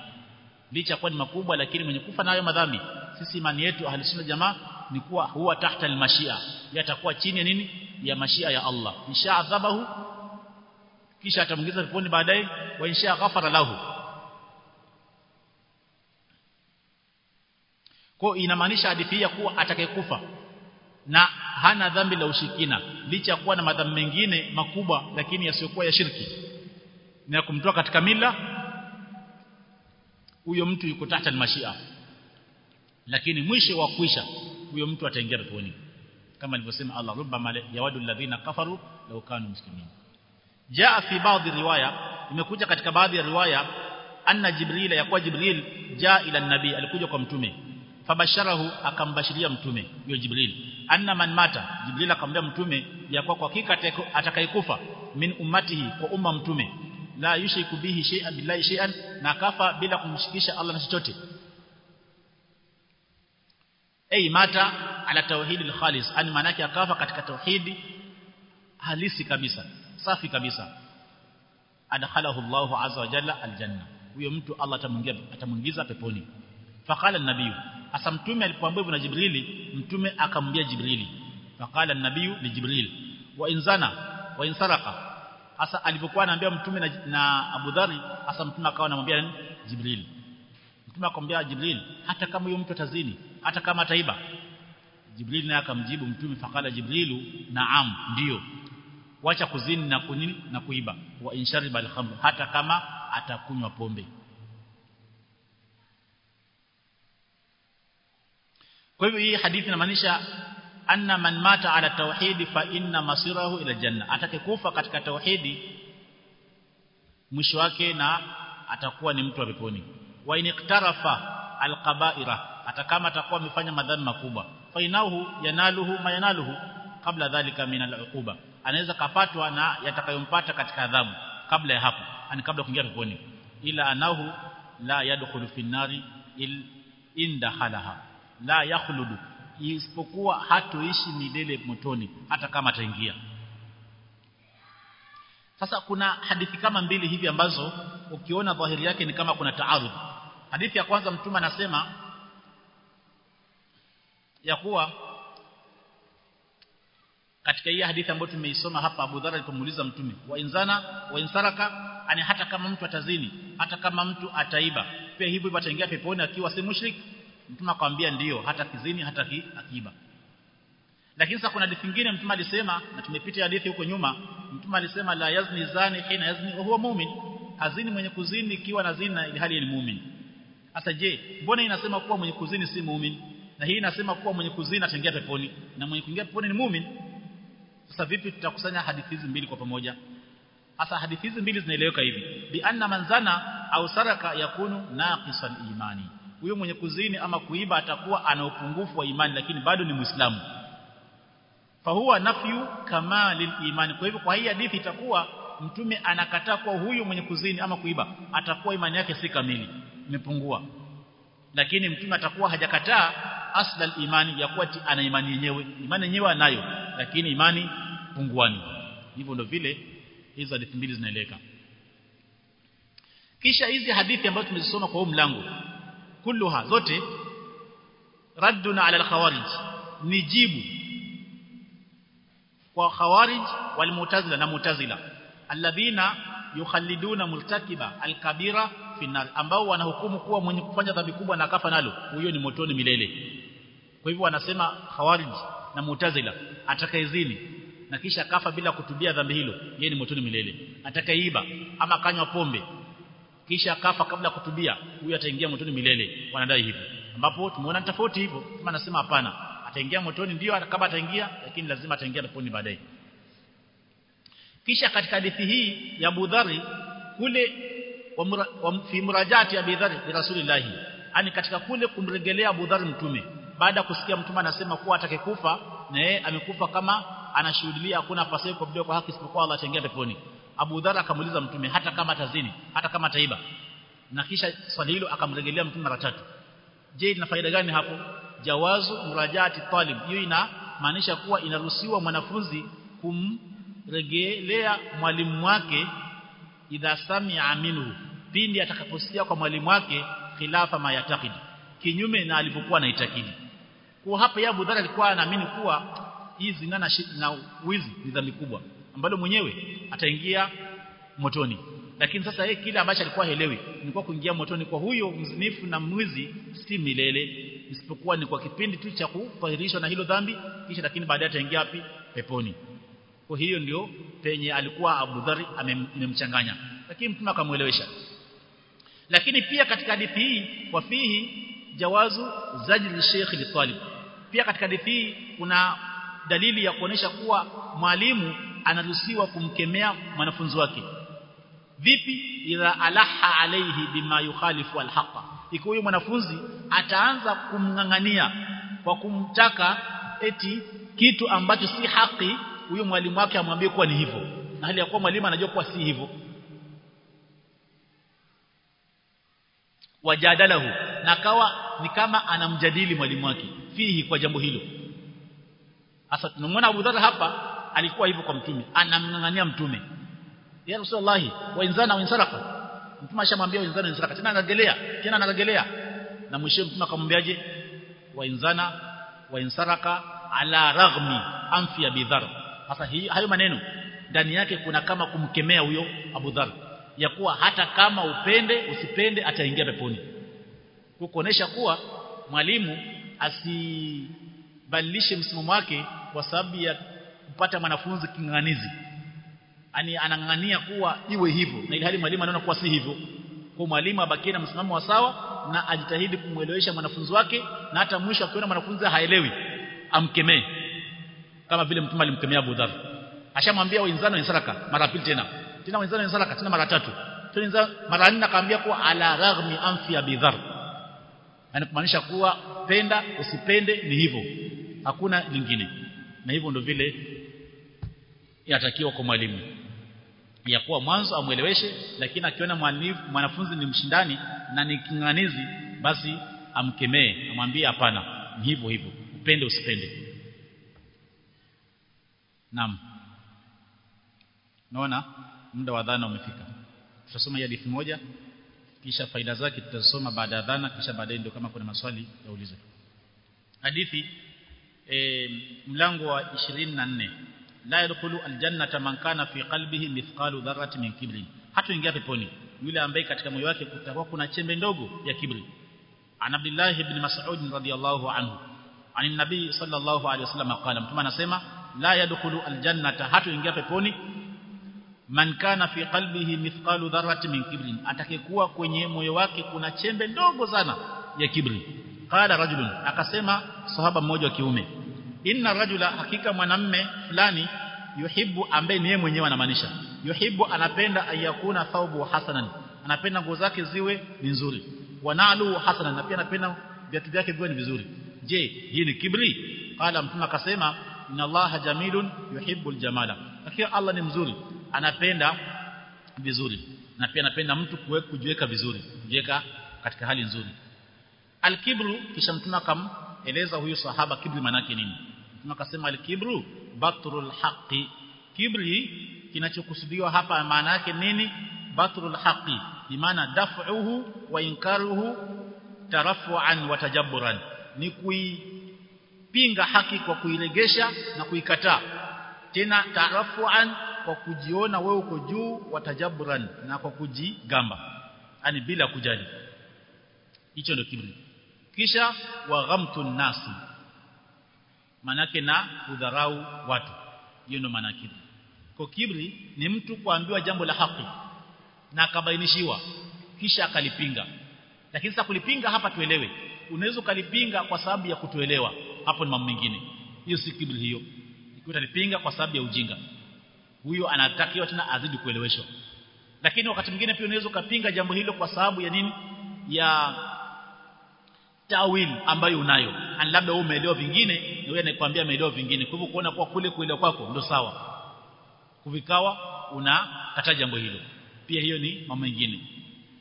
Licha kuwa ni makubwa lakini mwenye kufa na hayo madhambi sisi imani yetu ahli jamaa ni kuwa huwa tahta almashia. Yatakuwa chini ya nini? Ya mashia ya Allah. Insha adhabahu kisha atamwingiza peponi baadaye wa insha ghafara lahu kwa inamaanisha hadithi ya kuwa atakayekufa na hana dhambi la ushirikina licha kuwa na madhambi mengine makubwa lakini yasiyokuwa ya shirki. Na kumtoa katika mila huyo mtu yuko tahta mashia lakini mwisho wa kuisha huyo mtu ataingia peponi. Kama alivyosema Allah rubbama yawadu alladhina kafaru law kanu muslimin. Jaa fi baadhi riwaya imekuja katika baadhi ya riwaya anna jibril yakuwa jibril jaa ila nabii alikuja kwa mtume fabasharahu akambashiria mtume huyo jibril. Anna man mata jibril akamwambia mtume ya kwa hakika atakayekufa min ummatihi kwa umma mtume. La yushriku bihi shay'an billahi shay'an na kafa bila kumshikisha Allah na chochote. Ay mata ala tauhid al-khalis. Ani manake akafa katika tauhidi halisi kabisa safi kabisa. Adkhalahu Allahu azza wa jalla aljanna. Huyo mtu Allah atamwingiza peponi. Faqala an-nabiy asa mtume alipoambiwa na Jibrili mtume akamwambia Jibrili faqala an-nabiy li Jibril. Wa inzana wa insaraka asa alipokuwa anaambia mtume na, na Abu Dhari asa mtume akawa anamwambia Jibril. Mtume akamwambia Jibril hata kama huyo mtu atazini hata kama ataiba. Jibril naye akamjibu mtume faqala Jibrilu naam ndio. Wacha kuzini na kunini na kuiba. Wa inshariba al-khamr hata kama atakunywa pombe kwa hivyo hii hadithi inamaanisha anna man mata ala tauhidi fa inna masirahu ila janna. Atakayekufa katika tauhidi mwisho wake na atakuwa ni mtu wa peponi. Wa iniqtarafa alqaba'ira atakama atakuwa amefanya madhambi makubwa fa inahu yanaluhu mayanaluhu kabla dhalika min al'uquba. Anaweza kapatwa na yatakayompata katika adhabu kabla ya hapo ani kabla kuingia peponi. Ila anahu la yadkhulu fi nari il indahalaha la yakhludu. Isipokuwa hatoishi milele motoni hata kama ataingia. Sasa kuna hadithi kama mbili hivi ambazo ukiona dhahiri yake ni kama kuna taarud. Hadithi ya kwanza mtume anasema ya kuwa katika hii hadithi ambayo tumeisoma hapa Abu Dharr alipomuuliza mtume wa inzana wa insaraka ani hata kama mtu atazini hata kama mtu ataiba pia hivyo hivyo ataingia peponi akiwa si mushrik mtume akamwambia ndio hata kizini hata ki, akiba. Lakini sasa kuna hadithi nyingine mtume alisema na tumepita hadithi huko nyuma mtume alisema la yazni zani hina yazni wa huwa mu'min. Hazini mwenye kuzini ikiwa na zina ili hali ni mu'min. Sasa je mbona inasema kuwa mwenye kuzini si mu'min? Na hii inasema kuwa mwenye kuzini ataingia peponi. Na mwenye kuingia peponi ni mu'min. Sasa vipi tutakusanya hadithi hizi mbili kwa pamoja? Hasa hadithi hizi mbili zinaeleweka hivi. Bi anna manzana au saraka yakunu naqisan imani huyo mwenye kuzini ama kuiba atakuwa ana upungufu wa imani lakini bado ni muislamu. Fahuwa nafyu kamalil imani. Kwa hivyo kwa hii hadithi itakuwa mtume anakataa kwa huyu mwenye kuzini ama kuiba atakuwa imani yake si kamili imepungua. Lakini mtume atakuwa hajakataa asla imani ya kuwa ana imani yenyewe. Imani yenyewe anayo lakini imani punguani. Hivyo ndio vile hizo hadithi mbili zinaeleka kisha hizi hadithi ambazo tumezisoma kwa huu mlango kulluha zote radduna ala al-khawarij ni jibu kwa khawarij wal mu'tazila na mu'tazila alladhina yukhalliduna multakiba alkabira fi nar ambao wanahukumu kuwa mwenye kufanya dhambi kubwa na kafa nalo huyo ni motoni milele. Kwa hivyo wanasema khawarij na mu'tazila atakayezini na kisha kafa bila kutubia dhambi hilo yeye ni motoni milele. Atakayeiba ama kanywa pombe kisha kafa kabla kutubia huyu ataingia motoni milele. Wanadai hivyo. Ambapo tumeona tofauti hivyo. Kama anasema hapana ataingia motoni ndio kama ataingia lakini lazima ataingia peponi baadaye. Kisha katika hadithi hii ya Budhari kule wa mura, wa, fi murajati ya Budhari bi Rasulillah yani katika kule kumregelea Budhari mtume. Baada kusikia mtume anasema kuwa atakekufa na yeye amekufa kama anashuhudia hakuna pasaye kwa kwa haki isipokuwa Allah ataingia peponi Abu Dharr akamuliza mtume hata kama tazini hata kama taiba na kisha swali hilo akamrejelea mtume mara tatu. Je ina faida gani hapo? Jawazu murajati talib. Hiyo ina maanisha kuwa inaruhusiwa mwanafunzi kumregelea mwalimu wake idha sami'a minhu pindi atakaposikia kwa mwalimu wake khilafa ma yatakidi kinyume na alivyokuwa anaitakidi. Kwa hapa ya Abu Dharr alikuwa anaamini kuwa hizi na, na wizi ni dhambi kubwa ambalo mwenyewe ataingia motoni. Lakini sasa yeye kile ambacho alikuwa helewi ni kwa kuingia motoni kwa huyo mzinifu na mwizi si milele isipokuwa ni kwa kipindi tu cha kufairishwa na hilo dhambi kisha lakini baadaye ataingia wapi? Peponi. Kwa hiyo ndio penye alikuwa Abu Dhari amemchanganya lakini mtume akamuelewesha lakini pia katika hadithi hii wafihi jawazu zajri sheikh litalib. Pia katika hadithi hii kuna dalili ya kuonesha kuwa mwalimu anaruhusiwa kumkemea mwanafunzi wake. Vipi? Idha alaha alayhi bima yukhalifu alhaqa iko huyo mwanafunzi ataanza kumngangania kwa kumtaka eti kitu ambacho si haki huyo mwalimu wake amwambie kuwa ni hivyo. Na hali ya kuwa mwalimu anajua kuwa si hivyo. Wajadalahu. Na kawa ni kama anamjadili mwalimu wake. Fihi kwa jambo hilo. Sasa tunamwona Abu Dharr hapa alikuwa hivyo kwa mtume anamngangania mtume. Ya Rasulullah wa inzana wa mtume ashamwambia inzana wa insaraka tena anagelea tena anagelea na mwisho mtume akamwambiaje? Wa inzana wa ala raghmi anfi ya bidhar. Sasa hayo maneno ndani yake kuna kama kumkemea huyo Abu Dhar. Ya kuwa hata kama upende usipende ataingia peponi. Kuonesha kuwa mwalimu asibadilishe msimamo wake kwa sababu ya kupata mwanafunzi kinganizi ani anang'ania kuwa iwe hivyo na ilhali mwalimu anaona kuwa si hivyo. Kwa mwalimu abakie na msimamo wa sawa na ajitahidi kumuelewesha mwanafunzi wake na hata mwisho akiona mwanafunzi haelewi amkemee. Kama vile mtume alimkemea Abu Dharr. Ashamwambia wenzano insaraka mara pili tena. Tena wenzano insaraka tena mara tatu. Tena mara nne akamwambia kuwa ala raghmi anfi Abi Dharr. Yani kumaanisha kuwa penda usipende ni hivyo. Hakuna lingine. Na hivyo ndio vile inatakiwa kwa mwalimu. Ya kuwa mwanzo amueleweshe lakini akiona mwanafunzi ni mshindani na ni kinganizi basi amkemee amwambie hapana. Ni hivyo hivyo. Upende usipende. Naam. Naona muda wa dhana umefika. Tutasoma hadithi moja kisha faida zake tutasoma baada ya dhana kisha baadaye ndio kama kuna maswali yaulize. Hadithi e, mlango wa 24 la yadkhulu aljannata man kana fi qalbihi mithqalu dharratin min kibri hatuingia peponi. Yule ambaye katika moyo wake kutakuwa kuna chembe ndogo ya kibri. An abdullah ibn mas'ud radiyallahu anhu. An nabii sallallahu alayhi wasallam qala. Mtume anasema la yadkhulu aljannata. Hatuingia peponi. Man kana fi qalbihi mithqalu dharratin min kibrin. Atakayekuwa kwenye moyo wake kuna chembe ndogo sana ya kibri. Qala rajulun. Akasema sahaba mmoja wa kiume inna rajula hakika mwanamme fulani yuhibbu ambaye ni yeye mwenyewe anamaanisha. Yuhibbu anapenda ayakuna thawbu hasanan. Anapenda nguo zake ziwe ni nzuri. Wanalu hasanan na pia anapenda viatu vyake viwe ni vizuri. Je hii ni kibri? Qala mtume akasema inna allaha jamilun yuhibbul jamala. Hakika allah ni mzuri anapenda vizuri. Na pia anapenda mtu kujiweka vizuri kujiweka katika hali nzuri. Alkibru kisha mtume akameleza huyu sahaba kibri manake nini mtume al-kibru batrul haqi kibri kinachokusudiwa hapa maana yake nini? Batrul haqi bimaana daf'uhu wa inkaruhu tarafuan wa tajabburan. Ni kuipinga haki kwa kuiregesha na kuikataa. Tena tarafuan kwa kujiona wewe uko juu wa tajabburan na kwa kujigamba. Yani bila kujali. Hicho ndio kibri. Kisha wa ghamtun nasi manake na kudharau watu. Hiyo ndio maana kibri. Kwa kibri ni mtu kuambiwa jambo la haki na akabainishiwa kisha akalipinga. Lakini sasa kulipinga hapa tuelewe. Unaweza ukalipinga kwa sababu ya kutoelewa hapo ni mambo mengine. Hiyo si kibri hiyo. Ikiwa utalipinga kwa sababu ya ujinga huyo anatakiwa tena azidi kueleweshwa. Lakini wakati mwingine pia unaweza ukapinga jambo hilo kwa sababu ya nini? Ya tawil ambayo unayo. Ani labda wewe umeelewa vingine na wewe anakuambia umeelewa vingine. Kwa hivyo kuona kwa kule kuelewa kwako ndio sawa. Kuvikawa unakata jambo hilo. Pia hiyo ni mambo mengine.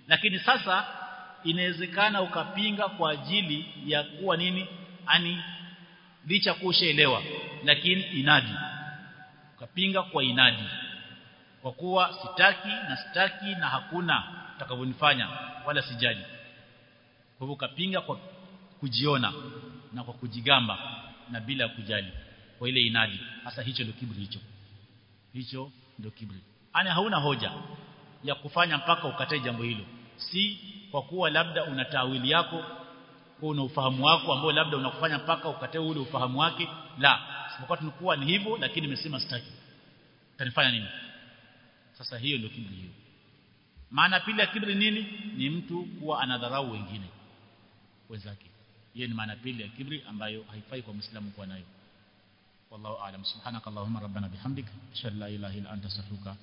Lakini sasa inawezekana ukapinga kwa ajili ya kuwa nini? Ani licha kushaelewa lakini inadi. Ukapinga kwa inadi. Kwa kuwa sitaki na sitaki na hakuna utakavyonifanya wala sijali. Kwa hivyo ukapinga kwa kujiona na kwa kujigamba na bila kujali kwa ile inadi. Hasa hicho ndio kibri hicho. Hicho ndio kibri ana hauna hoja ya kufanya mpaka ukatae jambo hilo. Si kwa kuwa labda una tawili yako kwa una ufahamu wako ambao labda unakufanya mpaka ukatae ule ufahamu wake. La sipokuwa tunakuwa ni hivyo lakini nimesema sitaki. Tanifanya nini? Sasa hiyo ndio kibri hiyo. Maana pili ya kibri nini? Ni mtu kuwa anadharau wengine wenzake hiyo ni maana pili ya kibri ambayo haifai kwa muislamu kuwa nayo. Wallahu aalam subhanakallahumma rabbana bihamdika. Ashhadu la ilaha illa anta astaghfiruka